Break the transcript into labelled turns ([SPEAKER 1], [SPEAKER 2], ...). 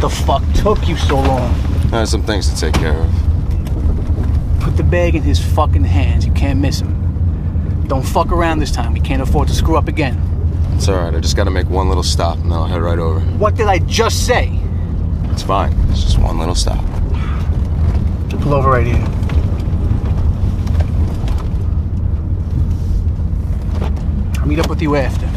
[SPEAKER 1] The fuck took you so long?
[SPEAKER 2] I have some things to take care of.
[SPEAKER 1] Put the bag in his fucking hands. You can't miss him. Don't fuck around this time. We can't afford to screw up again.
[SPEAKER 2] It's alright, I just gotta make one little stop and then I'll head right over.
[SPEAKER 1] What did I just say?
[SPEAKER 2] It's fine. It's just one little stop.
[SPEAKER 1] Just Pull over right here. I'll meet up with you after.